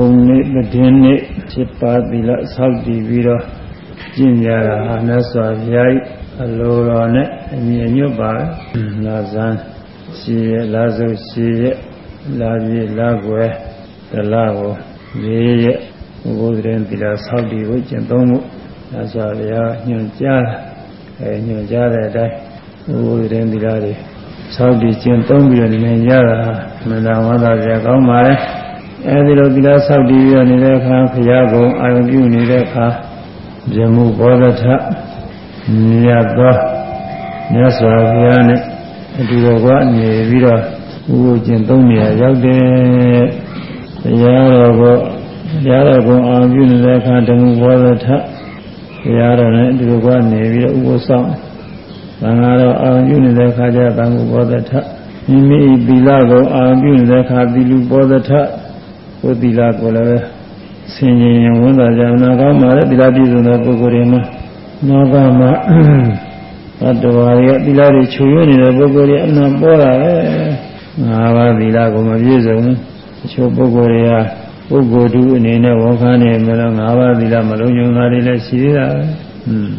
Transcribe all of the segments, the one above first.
ုံနေ့မတင်းနေ့ဖြစ်ပါသီလဆောက်တည်ပြီးတော့ကျင့်ကြတာဟာမြတ်စွာဘုရားအလိုတော်နဲ့အညီအညွတ်ပါလာဇန်ရှိရလာစုရှိရလာပြေလာွယ်တလားကိုလေးရဘုရားရင်သီလဆောက်တည်ကိုကျင့်သုံးမှုမြတ်စွာဘုရားညွှန်ကြားအဲညွှန်ကြားတဲ့အတိုင်းဘုရားရင်သီလတွေဆောက်တည်ကျင့်သုံးပြီးတော့နေကြတာမန္တဝါဒဆရာကောင်းပါလေ အဲဒီလိုသီလဆောက်တည်ပြီးတော့နေတဲ့အခါဘုရားကုံအာရုံပြုနေတဲ့အခါဇမှုဘောဓထမြတ်သောမြတ်စွာဘုရားနဲ့အတူတော်ကနေပြီးတော့ဥပုကျင့်သုံးနေရရောက်တယ်တရားတော်ကိုတရားတော်ကိုအာရုံပြုနေတဲ့အခါဓမ္မဘောဓထတရားတော်နဲ့အတူတော်ကနေပြီးတော့ဥပုဆောင်သံဃာတော်အာရုံပြုနေတဲ့အခါကျသံဃာဘောဓထမိမိသီလကိုအာရုံပြုနေတဲ့အခါသီလူဘောဓထ ကိုသီလကိုလည်းပဲဆင်ញင်ဝန်သာကြနာကောင်းပါလေသီလပြည့်စုံတဲ့ပုဂ္ဂိုလ်တွေမှာနောကမှာသတ္တဝါရဲ့သီလတွေခြုံရနေတဲ့ပုဂ္ဂိုလ်တွေအနာပေါ်တာပဲငါးပါးသီလကိုမပြည့်စုံဘူးအချို့ပုဂ္ဂိုလ်တွေကပုဂ္ဂိုလ်တူအနေနဲ့ဝန်ခံနေမလို့ငါးပါးသီလမလုံးုံတာတွေလည်းရှိသေးတာပဲอืม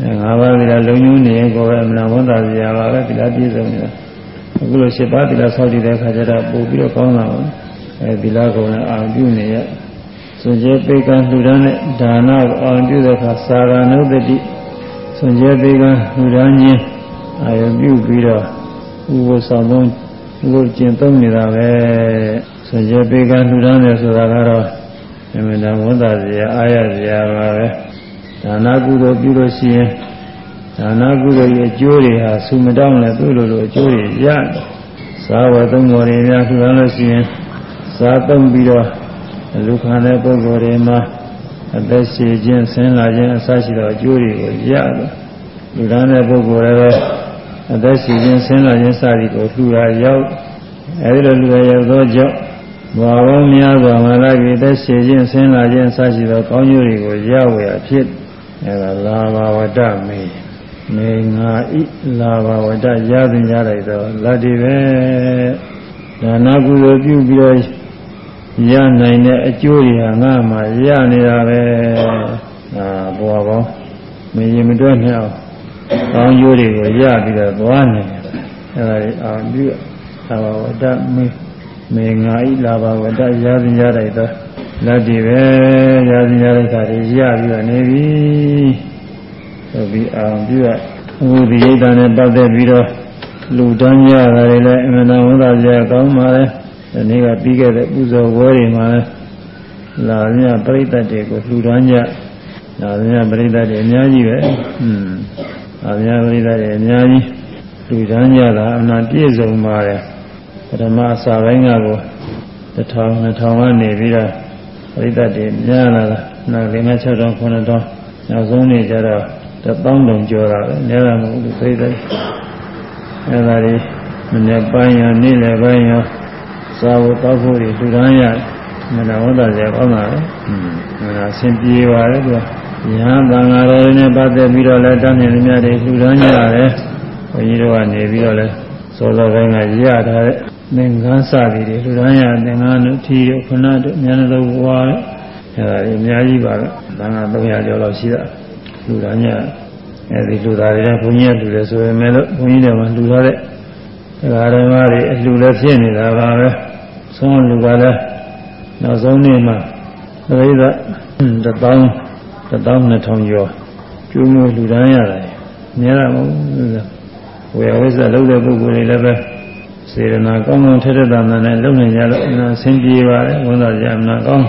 အဲငါးပါးသီလလုံးုံနေရင်ကိုယ်ပဲအမှန်ဝန်သာစရာပါပဲသီလပြည့်စုံနေတာအခုလိုရှင်းပါသီလဆောက်တည်တဲ့အခါကျတော့ပို့ပြီးတော့ကောင်းလာပါ အဲဒီလားကုံနဲ့အာပြုနေရစွန်ကျဲပေကံလှူဒန်းတဲ့ဒါနကိုအာပြုတဲ့အခါသာရဏုတတိစွန်ကျဲပေကံလှူဒန်းခြင်းအာယပြုပြီးတော့ဥပ္ပဆောင်သုံးဥပ္ပကျင့်သုံးနေတာပဲစွန်ကျဲပေကံလှူဒန်းတယ်ဆိုတာကတော့အမှန်တန်ဝန်သာစရာအာရစရာပါပဲဒါနကုသိုလ်ပြုလို့ရှိရင်ဒါနကုသိုလ်ရဲ့အကျိုးတွေဟာသုမတောင်းလည်းသူ့လိုလိုအကျိုးတွေရသာဝတ္တမောတွေများထူထားလို့ရှိရင် စားသုံးပြီးတော့လူခံတဲ့ပုဂ္ဂိုလ်တွေမှာအသက်ရှည်ခြင်းဆင်းလာခြင်းအစရှိသောအကျိုးတွေကိုရတယ်လူခံတဲ့ပုဂ္ဂိုလ်တွေအသက်ရှည်ခြင်းဆင်းလာခြင်းစသည်ကိုလှူတာရောက်အဲဒီလိုလူရရောက်သောကြောင့်ဘာဝများစွာမှလာပြီးသက်ရှည်ခြင်းဆင်းလာခြင်းအစရှိသောကောင်းကျိုးတွေကိုရဝရဖြစ်အဲဒါလာဘာဝတ္တမေမေငါဤလာဘာဝတ္တရသင်ကြလိုက်သောလတ္တိပဲဒါနာကုသိုလ်ပြုပြီးတော့ ရနိုင်တဲ့အကျိုးတွေဟာငါမှရနေတာပဲဒါဘဝပေါင်းမရင်မတွက်နဲ့အောင်ကောင်းကျိုးတွေကိုရပြီးတော့သွားနေတယ်အဲဒါတွေအောင်ပြုသာဘဝတ္တမေမေငါဤလာဘဝတ္တရသင်ကြလိုက်သောလက်တွေပဲရသင်ကြလိုက်တာတွေရပြီးတော့နေပြီဆိုပြီးအောင်ပြုရဝိသေယတနဲ့ပတ်သက်ပြီးတော့လူတန်းကြတာတွေလည်းအမှန်တန်ဝန်သာကြကောင်းပါလေ ဒီနေ့ကပြီးခဲ့တဲ့ပူဇော်ပွဲတွေမှာလာမြပြိတ္တတွေကိုလှူဒန်းကြလာမြပြိတ္တတွေအများကြီးပဲอืมလာမြပြိတ္တတွေအများကြီးလှူဒန်းကြတာအမှန်ပြည့်စုံပါတယ်ပထမအစာပိုင်းကတော့1000 2000ကနေပြီးတော့ပြိတ္တတွေများလာတာနောက်5 6000 9000နောက်ဆုံးနေကြတော့1000တောင်ကျော်တာပဲအများကြီးမဟုတ်ဘူးပြိတ္တအဲဒါတွေမနေ့ပိုင်းရောနေ့လယ်ပိုင်းရော စာဝတ်တောက်ဖို့တွေထူထမ်းရမနာဝတ္တစေကောင်းတာလေอืมမနာအစဉ်ပြေပါလေသူကညာသံဃာတော်တွေနဲ့ပတ်သက်ပြီးတော့လည်းတမ်းမြင်မြတ်တွေထူထမ်းကြရတယ်ဘုန်းကြီးတို့ကနေပြီးတော့လည်းစောစောပိုင်းကရထားတဲ့သင်္ကန်းစသည်တွေထူထမ်းရသင်္ကန်းတို့ထီတို့ခဏတို့ဉာဏ်တော်ဘွားအဲဒါတွေအများကြီးပါပဲသံဃာ300ကျော်လောက်ရှိတာထူထမ်းကြအဲဒီလူသားတွေဘုန်းကြီးကလူတယ်ဆိုရင်လည်းဘုန်းကြီးတွေမှာလူထားတဲ့ဒကာဓမ္မတွေအလှလည်းဖြစ်နေတာပါပဲ ဆုံးလူကလည်းနောက်ဆုံးနေ့မှာပရိသတ်တစ်ပေါင်းတစ်ပေါင်းနှစ်ထောင်ကျော်ကျူးမှုလူတန်းရတယ်မြဲတာမဟုတ်ဘူးဝေဝိဇ္ဇလုပ်တဲ့ပုဂ္ဂိုလ်တွေလည်းပဲစေရနာကောင်းကောင်းထက်ထက်တန်တန်နဲ့လုပ်နေကြလို့အနာဆင်းပြေပါတယ်ဝန်တော်ကြအနာကောင်း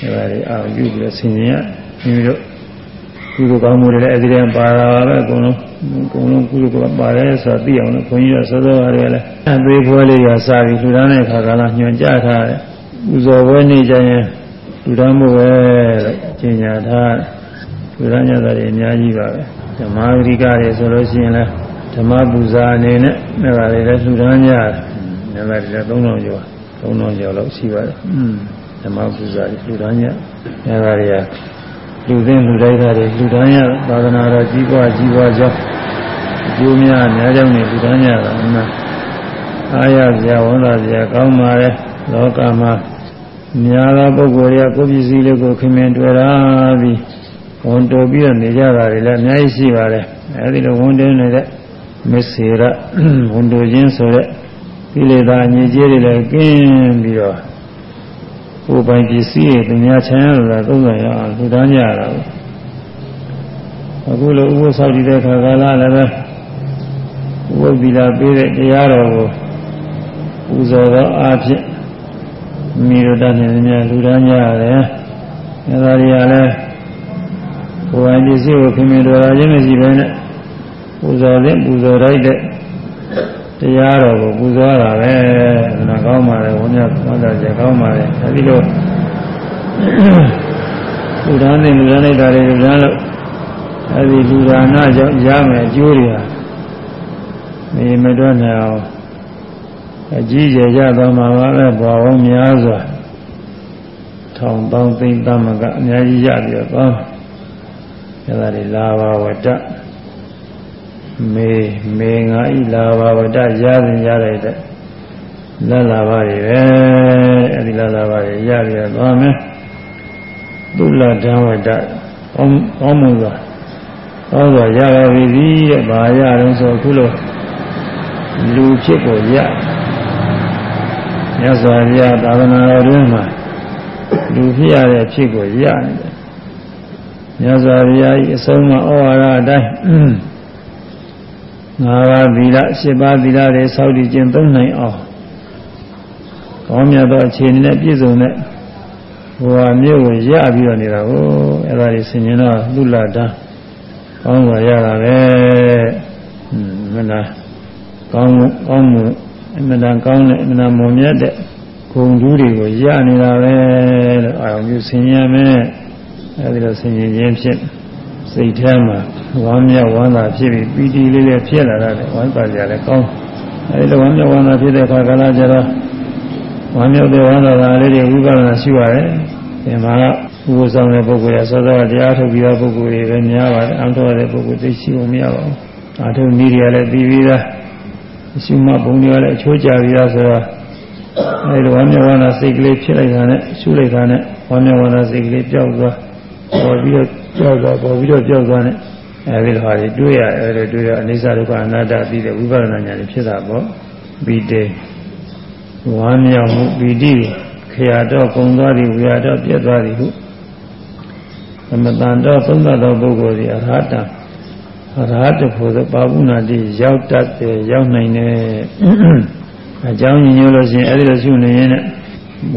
အဲဒါတွေအာရုံပြုပြီးဆင်ញင်ရပြီးတော့ ကုသိုလ်ကောင်းမှုတွေလည်းအဲဒီတည်းပါတာပဲအကုန်လုံးအကုန်လုံးကုသိုလ်ကပါတယ်ဆိုတာသိအောင်လို့ခွန်ကြီးကစောစောကလည်းအသေးဖွဲလေးကစပြီးလူတန်းတဲ့ခါကလာညွှန်ကြားထားတယ်ပူဇော်ပွဲနေ့ကျရင်လူတန်းမှုပဲလို့ကျင်ညာထားလူတန်းညတာတွေအများကြီးပါပဲဓမ္မဂရိကတွေဆိုလို့ရှိရင်လည်းဓမ္မပူဇာအနေနဲ့အဲ့ဒါတွေလည်းလူတန်းကြတယ်အဲ့ဒါတွေလည်း3000ကျော်3000ကျော်လောက်ရှိပါတယ်ဓမ္မပူဇာတွေလူတန်းကြအဲ့ဒါတွေက လူသိလူတိုက်တာတွေလူတန်းရသာသနာတော်ကြီးပွားကြီးပွားကြောင်းအကျိုးများအများကြောင့်နေလူတန်းရတာအမှန်အားရစရာဝန်သာစရာကောင်းပါလေလောကမှာများသောပုဂ္ဂိုလ်တွေကကိုယ်ပစ္စည်းလေးကိုခင်မင်တွေ့တာပြီးဝန်တိုးပြီးတော့နေကြတာတွေလည်းအများကြီးရှိပါတယ်အဲဒီလိုဝန်တိုးနေတဲ့မစ္စေရဝန်တိုးခြင်းဆိုတဲ့ကိလေသာအညစ်အကြေးတွေလည်းကင်းပြီးတော့ ကိုယ်ပိုင်ပစ္စည်းတွေညာချမ်းရတာသုံးဆရအောင်ထူထမ်းကြရတာအခုလိုဥပ္ပဆောက်တည်တဲ့ခါကာလလည်းပဲဥပ္ပဒီလာပေးတဲ့တရားတော်ကိုပူဇော်သောအားဖြင့်မိတို့တတ်နေများလူတန်းကြရတယ်။အဲဒါတွေကလည်းကိုယ်ပိုင်ပစ္စည်းကိုခင်မင်တော်ရခြင်းမရှိဘဲနဲ့ပူဇော်တဲ့ပူဇော်လိုက်တဲ့ တရားတော်ကိုပူဇော်တာပဲ။နာကောင်းပါလေဝန်းမြတ်ဝန္တာကြကောင်းပါလေ။အဲဒီလိုလူတန်းနေလူတန်းလိုက်တာတွေလူတန်းလို့အဲဒီလူဒါနကြောင့်ရမယ်အကျိုးတွေဟာမေမတွက်နိုင်အောင်အကြီးကျယ်ကြသွားမှာပါပဲဘဝဝများစွာထောင်ပေါင်းသိမ့်သမကအများကြီးရပြီးတော့သွားအဲဒါတွေလာဘာဝတ္တ မေမေငါဤလာဘာဝတ္တရရင်ရတဲ့လလာပါတွေပဲအဲဒီလလာပါတွေရပြီးတော့သွားမယ်သုလဓမ္ဝတ္တကောင်းကောင်းမှုစွာကောင်းစွာရပါပြီတဲ့ဘာရရင်ဆိုခုလိုလူဖြစ်ကိုရမြတ်စွာဘုရားသာသနာတော်တွင်မှာလူဖြစ်ရတဲ့ဖြစ်ကိုရနေတယ်မြတ်စွာဘုရား၏အဆုံးအမဩဝါဒအတိုင်း ၅ပါးသီလ၈ပါးသီလတွေစောင့်တည်ခြင်းသုံးနိုင်အောင်ကောင်းမြတ်သောအခြေအနေနဲ့ပြည့်စုံတဲ့ဘဝမျိုးကိုရပြီးတော့နေတာကိုအဲ့ဒါတွေဆင်ခြင်တော့လူလာတာကောင်းစွာရတာပဲအမှန်လားကောင်းကောင်းမှုအမှန်တန်ကောင်းတဲ့အမှန်တန်မွန်မြတ်တဲ့ဂုဏ်ထူးတွေကိုရနေတာပဲလို့အာရုံပြုဆင်ခြင်ရမယ်အဲ့ဒီလိုဆင်ခြင်ခြင်းဖြင့် စိတ်ထဲမှာဝမ်းမြောက်ဝမ်းသာဖြစ်ပြီးပီတိလေးလေးဖြစ်လာတယ်ဝမ်းသာကြလည်းကောင်းအဲဒီလိုဝမ်းမြောက်ဝမ်းသာဖြစ်တဲ့အခါကလည်းကျတော့ဝမ်းမြောက်တဲ့ဝမ်းသာတာလေးတွေဝိပဿနာရှိပါတယ်ဒီမှာကဥပ္ပဆောင်တဲ့ပုဂ္ဂိုလ်ရသောသောတရားထုတ်ပြီးတဲ့ပုဂ္ဂိုလ်တွေပဲများပါတယ်အံတော်တဲ့ပုဂ္ဂိုလ်သိရှိဖို့မရပါဘူးအာထုနည်းတွေကလည်းပြီးပြီးသားအရှုမဘုံတွေကလည်းအချိုးကြပြီးသားဆိုတော့အဲဒီဝမ်းမြောက်ဝမ်းသာစိတ်ကလေးဖြစ်လိုက်တာနဲ့ရှုလိုက်တာနဲ့ဝမ်းမြောက်ဝမ်းသာစိတ်ကလေးပျောက်သွား ပေါ်ပြီးတော့ပျောက်သွားပေါ်ပြီးတော့ပျောက်သွားနဲ့အဲဒီလိုဟာတွေတွေ့ရအဲဒီတွေ့ရအနိစ္စဒုက္ခအနတ္တပြီးတဲ့ဝိပဿနာဉာဏ်ဖြစ်တာပေါ့ပြီးတဲ့ဝမ်းမြောက်မှုပီတိခရာတော့ကုံသွားသည်ဝိရတော့ပြတ်သွားသည်ဟုသမတန်တော့သုံးသသောပုဂ္ဂိုလ်သည်အရဟတအရဟတဖို့သောပါဠုနာတိရောက်တတ်တယ်ရောက်နိုင်တယ်အကြောင်းညညလို့ရှိရင်အဲဒီလိုရှုနေရင်လည်းဝ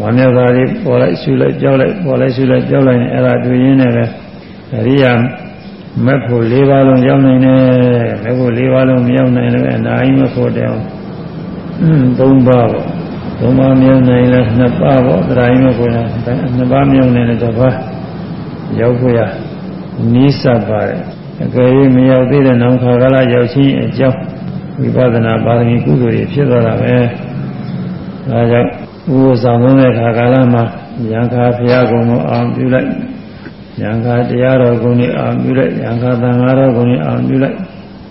မ်းမြောက်တာလေးပေါ်လိုက်ရှုလိုက်ကြောက်လိုက်ပေါ်လိုက်ရှုလိုက်ကြောက်လိုက်နေအဲ့ဒါတွေ့ရင်းနဲ့ပဲအရိယာမက်ဖို့၄ပါးလုံးရောက်နိုင်တယ်မက်ဖို့၄ပါးလုံးမရောက်နိုင်လည်းအနာယိမဖို့တယ်အောင်၃ပါးပေါ့သုံးပါးမြောက်နိုင်လဲနှစ်ပါးပေါ့တရားရင်းကိုလည်းနှစ်ပါးမြောက်နိုင်တဲ့တစ်ပါးရောက်ခွေရနီးစပ်ပါတယ်အကယ်၍မရောက်သေးတဲ့နောက်ခါကလာရောက်ချင်းအကြောင်းဝိပဿနာပါရမီကုသိုလ်တွေဖြစ်သွားတာပဲဒါကြောင့် ဥပ္ပဆောင်တဲ့ခါကာလမှာယံခါဖရာကုံကိုအောင်ပြုလိုက်ယံခါတရားတော်ကုံကိုအောင်ပြုလိုက်ယံခါသံဃာတော်ကုံကိုအောင်ပြုလိုက်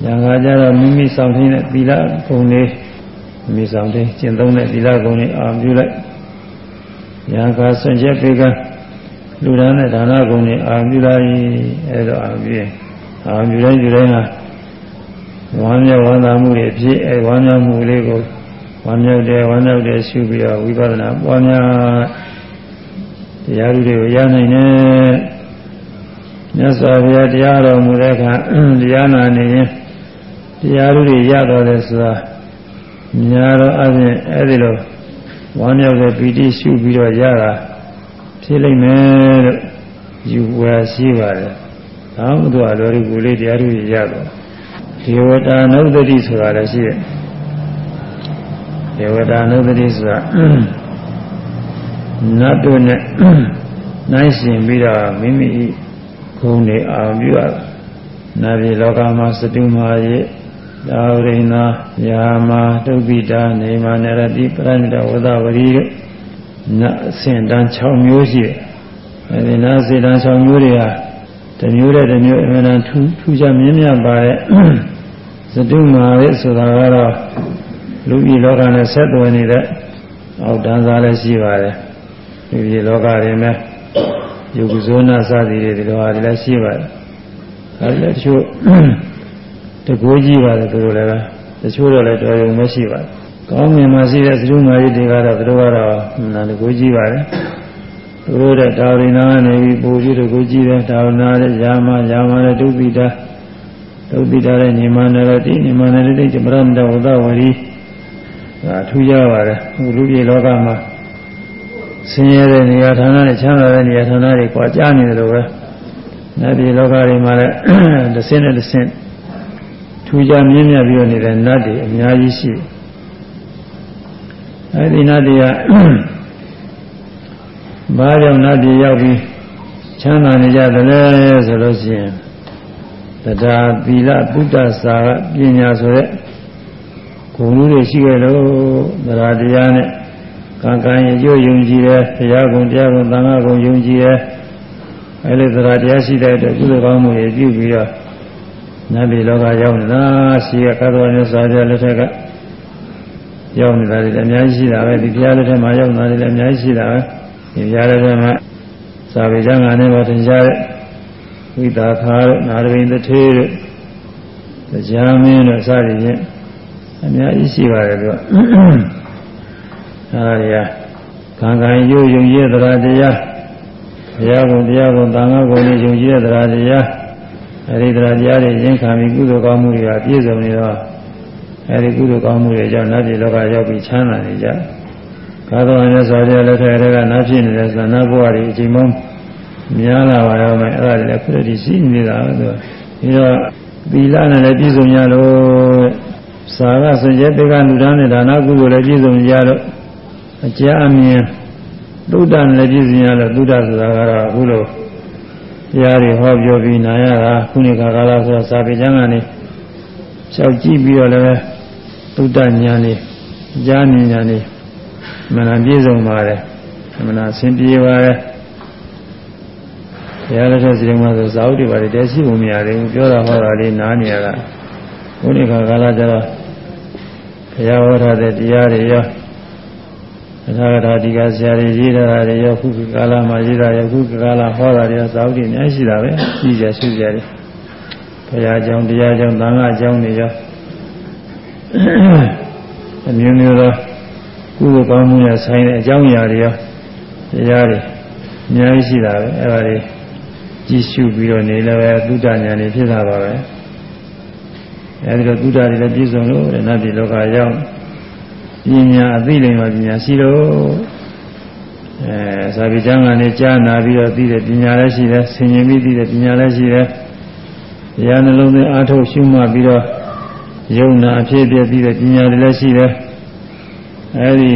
ယံခါကြတော့မိမိဆောင်ထင်းတဲ့သီလကုံလေးမိဆောင်တဲ့ကျင့်သုံးတဲ့သီလကုံတွေအာပြုလိုက်။ညာခါဆွန့်ချက်ပေကလူဒန်းတဲ့ဒါနကုံတွေအာပြုလိုက်အဲဒါအာပြုရင်အာပြုတိုင်းပြုတိုင်းဟာဝမ်းမြောက်ဝမ်းသာမှုတွေဖြစ်အဲဝမ်းမြောက်မှုလေးကို ဝမ်းမြောက်တယ်ဝမ်းမြောက်တယ်ရှုပြီးတော့ဝိပဿနာပွားများတရားတွေကိုရနိုင်တယ်။မြတ်စွာဘုရားတရားတော်မူတဲ့အခါတရားနာနေရင်တရားတွေရတော်တယ်ဆိုတာများတော့အပြင်အဲ့ဒီလိုဝမ်းမြောက်တဲ့ပီတိရှုပြီးတော့ရတာဖြစ်လိမ့်မယ်လို့ယူဝယ်ရှိပါတယ်။ဒါမှမဟုတ်အတော်ဒီကိုလေးတရားတွေရတော့ဒေဝတာနုဒတိဆိုတာလည်းရှိတယ်။ ဒေဝတာနုဒတိဆိုတာနတ်တို့နဲ့နိုင်ရှင်ပြီးတော့မိမိဂုဏ်တွေအောင်ပြုရတာ။နာပြည်လောကမှာစတုမာရဲ့သာဝရိနာယာမတုပိတာနေမနရတိပရဏိတဝဒဝရီတို့နတ်အစဉ်တန်း6မျိုးရှိတယ်။အဲဒီနတ်အစဉ်တန်း6မျိုးတွေဟာတမျိုးတဲ့တမျိုးအမှန်တန်ထူးထူးခြားမြင့်မြတ်ပါတဲ့သတုမာရဲ့ဆိုတာကတော့ လူပြည်လောကနဲ့ဆက်သွယ်နေတဲ့အောက်တန်းစားလည်းရှိပါတယ်။ဒီဒီလောကတွေနဲ့ယုတ်ဇောနာစသည်တွေဒီလိုဟာတွေလည်းရှိပါတယ်။အဲဒီတချို့တကိုးကြီးပါတယ်သူတို့လည်းတချို့တော့လည်းတော်ရုံမရှိပါဘူး။ကောင်းငင်မှာရှိတဲ့သရုမာရီတွေကတော့သူတို့ကတော့နာတကိုးကြီးပါတယ်။သူတို့တဲ့တာဝရိနာနေပြီးပူပြီးတကိုးကြီးတဲ့တာဝနာတဲ့ယာမယာမတဲ့ဒုပိတာဒုပိတာတဲ့ညီမနဲ့လည်းဒီညီမနဲ့တိတ်ပရမတဝဒဝရီ ဒါထူးကြပါတယ်။အခုလူပြည်လောကမှာဆင်းရဲတဲ့နေရာဌာနနဲ့ချမ်းသာတဲ့နေရာဌာနတွေကွာကြားနေတယ်လို့ပဲ။နတ်ပြည်လောကတွေမှာလည်းတစ်ဆင့်နဲ့တစ်ဆင့်ထူးခြားမြင့်မြတ်ပြီးတော့နေတဲ့နတ်တွေအများကြီးရှိတယ်။အဲဒီနတ်တွေကဘာကြောင့်နတ်ပြည်ရောက်ပြီးချမ်းသာနေကြသလဲဆိုလို့ရှိရင်တရားသီလပုဒ္ဒစာကပညာဆိုတဲ့ ဂုဏ်တွေရှိခဲ့လို့တရားတရားနဲ့ကံကံရဲ့ရုပ်ယုံကြည်တယ်တရားကုံတရားကုံသံဃာကုံယုံကြည်တယ်အဲလိုတရားတရားရှိတဲ့အတွက်ကုသိုလ်ကောင်းမှုတွေပြုပြီးတော့နတ်ပြည်လောကရောက်နေတာရှိကကသောမြတ်စွာဘုရားလက်ထက်ကရောက်နေတာတွေလည်းအများကြီးရှိတာပဲဒီဘုရားလက်ထက်မှာရောက်နေတာတွေလည်းအများကြီးရှိတာပဲဒီဘုရားလက်ထက်မှာသာဝေကျမ်းဂန်နဲ့ပါသင်ကြားတဲ့ဝိသာခါတို့နာရဝိသထေတို့တရားမင်းတို့စသည်ဖြင့် အများကြီးရှိပါတယ်သူကအဲဒါတွေကကံကံယုံယုံရဲ့တရားတရားဘုရားကုံတရားကုံသံဃာကုံနဲ့ယုံကြည်တဲ့တရားတရားအဲဒီတရားတရားတွေရင်းခံပြီးကုသိုလ်ကောင်းမှုတွေကပြည့်စုံနေတော့အဲဒီကုသိုလ်ကောင်းမှုတွေကြောင့်နတ်ပြည်လောကရောက်ပြီးချမ်းသာနေကြကာသောမြတ်စွာဘုရားလက်ထက်ကနတ်ဖြစ်နေတဲ့သဏ္ဍဘဝတွေအချိန်မှများလာပါတော့မယ်အဲ့ဒါလည်းပြည့်တည်ရှိနေတာပဲသူပြီးတော့သီလနဲ့လည်းပြည့်စုံရလို့ စာကစကြဲတေကလူသားနဲ့ဒါနကုသိုလ်လည်းပြည့်စုံကြတော့အကြအမြင်သုဒ္ဓနဲ့လည်းပြည့်စုံရလို့သုဒ္ဓဆိုတာကတော့အခုလိုတရားတွေဟောပြောပြီးနာရတာခုနှစ်ခါကာလဆိုစာပေကျမ်းကနေလျှောက်ကြည့်ပြီးတော့လည်းသုဒ္ဓဉာဏ်นี่ကြားမြင်ဉာဏ်นี่မနာပြည့်စုံပါတယ်မနာဆင်ပြေပါတယ်ဘုရားလက်ထက်စီရင်မှာဆိုဇာဝတိပါတယ်တဲရှိပုံမရတယ်ပြောတာဟောတာလေးနားနေရတာခုနှစ်ခါကာလကျတော့ဘု ရားဟောထားတဲ့တရားတွေရောအထာဂတာဒီကဆရာတွေရေးထားတာတွေရောခုကာလမှာရေးတာရောခုကာလဟောတာတွေရောဇာဝတိအများရှိတာပဲကြီးကြရှိကြတယ်ဘုရားအကြောင်းတရားအကြောင်းသံဃာအကြောင်းတွေရောအမျိုးမျိုးသောကုသိုလ်ကောင်းမှုနဲ့ဆိုင်တဲ့အကြောင်းအရာတွေရောတရားတွေအများကြီးရှိတာပဲအဲဒါတွေကြည့်ရှုပြီးတော့နေလည်းပဲသုဒ္ဓဉာဏ်တွေဖြစ်တာပါပဲ အဲဒီတော့သုဒ္ဓတွေလည်းပြည့်စုံလို့နတ်ပြည်လောကရောက်ပညာအသိလိမ္မာပညာရှိလို့အဲသာဝိကျမ်းကနေကြားနာပြီးတော့သိတဲ့ပညာလည်းရှိတယ်ဆင်ញင်ပြီးသိတဲ့ပညာလည်းရှိတယ်တရားနှလုံးသွင်းအားထုတ်ရှုမှတ်ပြီးတော့ယုံနာအဖြစ်အပျက်သိတဲ့ပညာတွေလည်းရှိတယ်အဲဒီ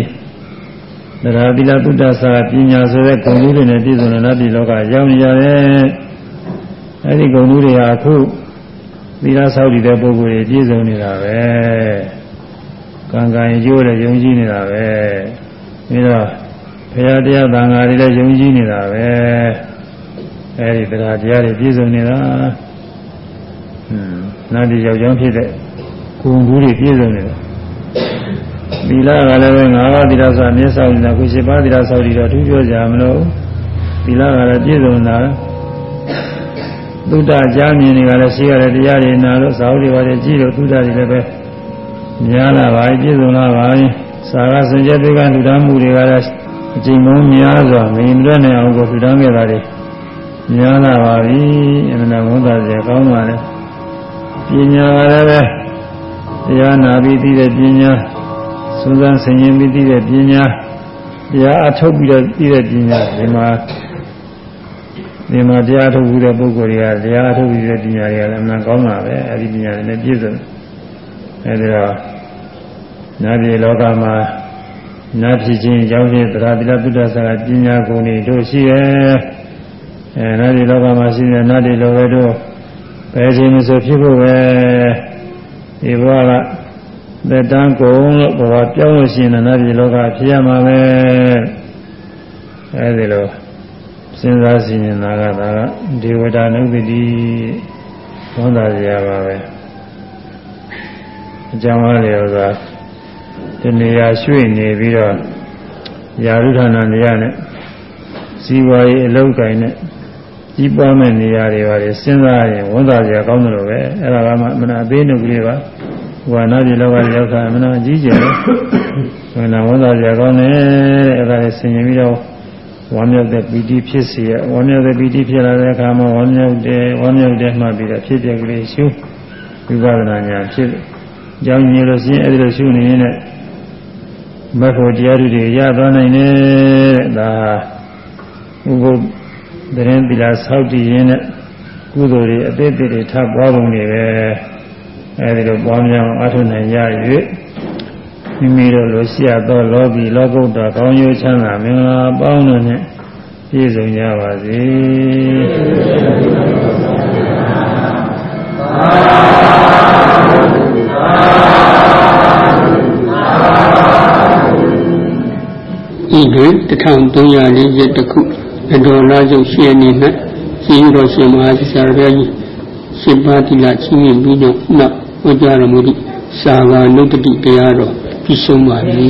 တရားသီလသုဒ္ဓဆာပညာဆိုတဲ့ဂုဏ်တွေနဲ့ပြည့်စုံတဲ့နတ်ပြည်လောကရောက်နေကြတယ်အဲဒီဂုဏ်တွေဟာအခု သီလဆောက်တည်တဲ့ပုဂ္ဂိုလ်တွေပြည့်စုံနေတာပဲကံကံကျိုးတဲ့ယုံကြည်နေတာပဲပြီးတော့ဘုရားတရားသံဃာတွေလည်းယုံကြည်နေတာပဲအဲဒီတရားတရားတွေပြည့်စုံနေတာဟွန်းနတ်ပြည်ရောက်ကြောင်းဖြစ်တဲ့ဂုဏ်တွေပြည့်စုံနေတာသီလကလည်းပဲငါးပါးသီလဆိုအမြဲဆောင်နေတာခုရှိပါးသီလဆောက်တည်တော့သူပြောကြမလို့သီလကလည်းပြည့်စုံတာ သုဒ္ဓကြားမြင်တွေကလည်းရှိရတဲ့တရားတွေနာလို့ဇာဝတိပါတွေကြည့်လို့သုဒ္ဓတွေလည်းပဲများလာပါပြီပြည့်စုံလာပါပြီစာကစင်ကြတွေကလူသားမှုတွေကလည်းအချိန်မုံများစွာမင်းတို့နဲ့အောင်ကိုလူသားခဲ့တာတွေများလာပါပြီအမှန်တရားဝန်သားတွေကောင်းပါလေပညာကလည်းပဲတရားနာပြီးသိတဲ့ပညာစူးစမ်းဆင်ခြင်ပြီးသိတဲ့ပညာတရားအထုတ်ပြီးတော့သိတဲ့ပညာဒီမှာ ဒီမှာတရားထုတ်ပြီးတဲ့ပုဂ္ဂိုလ်တွေကတရားထုတ်ပြီးတဲ့ပညာတွေကလည်းအမှန်ကောင်းတာပဲအဲဒီပညာတွေနဲ့ပြည့်စုံအဲဒီတော့နတ်ပြည်လောကမှာနတ်ဖြစ်ခြင်းအကြောင်းဖြင့်သရတိလသုဒ္ဓဆရာပညာကုန်တွေတို့ရှိရဲ့အဲနတ်ပြည်လောကမှာရှိတဲ့နတ်တွေလိုပဲတို့ဘယ်ချိန်မှဆိုဖြစ်ဖို့ပဲဒီဘဝကသက်တမ်းကုန်လို့ဘဝပြောင်းလို့ရှိရင်နတ်ပြည်လောကဖြစ်ရမှာပဲအဲဒီလို စဉ်းစားစီရင်တာကဒါကဒေဝတာနုပ္ပတိသောတာဇာပါပဲအကြောင်းအားလျော်စွာဒီနေရာရွှေ့နေပြီးတော့ယာရုဌာနနေရာနဲ့ဇီဝရေးအလောက်ကိုင်းနဲ့ကြီးပွားမဲ့နေရာတွေပါလေစဉ်းစားရင်ဝန်သာစရာကောင်းတယ်လို့ပဲအဲ့ဒါကမှအမှန်အသေးနုကလေးပါဘဝနာပြည်လောကရောက်တာအမှန်အကြီးကျယ်တယ်ဘယ်နာဝန်သာစရာကောင်းတယ်အဲ့ဒါလည်းဆင်ញင်ပြီးတော့ ဝမ်းမြောက်တဲ့ပီတိဖြစ်စီရဝမ်းမြောက်တဲ့ပီတိဖြစ်လာတဲ့အခါမှာဝမ်းမြောက်တယ်ဝမ်းမြောက်တဲ့မှပြီးတော့ဖြစ်ပြကလေးရှုဝိပဿနာညာဖြစ်ကြောင်းညင်လို့ရှိရင်အဲ့ဒီလိုရှုနေရင်လည်းမဖို့တရားတွေရသွားနိုင်တယ်ဒါဥပုပ်တရင်သီလဆောက်တည်ရင်းနဲ့ကုသိုလ်တွေအသေးသေးတွေထပ်ပွားပုံတွေပဲအဲဒီလိုပွားများအောင်အထုနိုင်ရ၍ မိမိတို့လိုရှိရသောလောကီလောကုတ္တကောင်းကျိုးချမ်းသာမင်္ဂလာပေါင်းတို့နဲ့ပြည့်စုံကြပါစေဤတွင်1340ခုအတော်လာကျုပ်ရှိရနေ၌ရှင်တော်ရှင်မဟာဆရာဘုရားကြီးရှင်ပါတိလချင်းရင်ပြီးတော့နောက်ဟောကြားတော်မူသည့်စာဂာနုတ္တိတရားတော် ပြည့်စုံပါပြီ